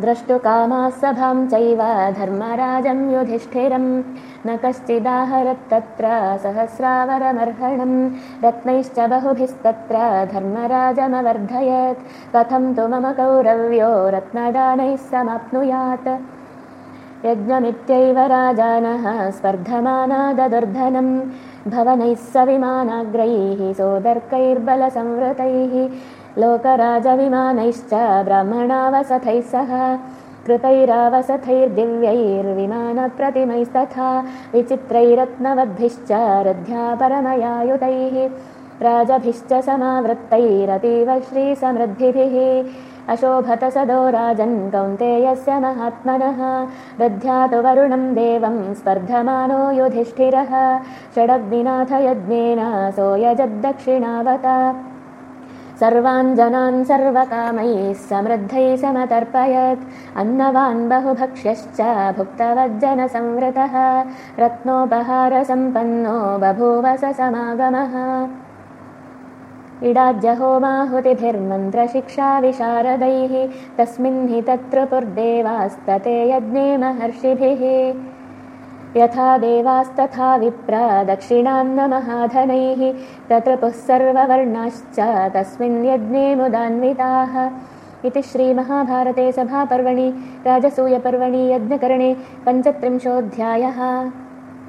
द्रष्टुकामाः सभां चैव धर्मराजं युधिष्ठिरं। न कश्चिदाहरत्तत्र सहस्रावरमर्हणं। रत्नैश्च बहुभिस्तत्र धर्मराजमवर्धयत्। कथं तु मम कौरव्यो रत्नदानैः समाप्नुयात्। यज्ञमित्यैव राजानः स्पर्धमानाददुर्धनं भवनैः सविमानाग्रैः सोदर्कैर्बलसंवृतैः लोकराजविमानैश्च ब्राह्मणावसथैः सह कृतैरावसथैर्दिव्यैर्विमानप्रतिमैस्तथा विचित्रैरत्नवद्भिश्च रथ्यापरमयायुतैः राजभिश्च समावृत्तैरतीव श्रीसमृद्धिभिः अशोभत सदो राजन् कौन्तेयस्य महात्मनः दध्यातु वरुणं देवं स्पर्धमानो युधिष्ठिरः षडग्निनाथयज्ञेन सोऽयजद्दक्षिणावत सर्वान् जनान् सर्वकामैः समृद्धैः समतर्पयत्। अन्नवान् बहुभक्ष्यश्च भुक्तवज्जनसंवृतः। रत्नोपहारसम्पन्नो बभूव स समागमः। इडाज्यहोमाहुतिभिर्मन्त्रशिक्षाविशारदैः तस्मिन् हि तत्त्रिपुर्देवास्तते यज्ञे महर्षिभिः यथा देवास्तथा विप्रा दक्षिणान्नमहाधनैः तत्रिपुः सर्ववर्णाश्च तस्मिन् यज्ञे मुदान्विताः। इति श्रीमहाभारते सभापर्वणि राजसूयपर्वणि यज्ञकरणे पञ्चत्रिंशोऽध्यायः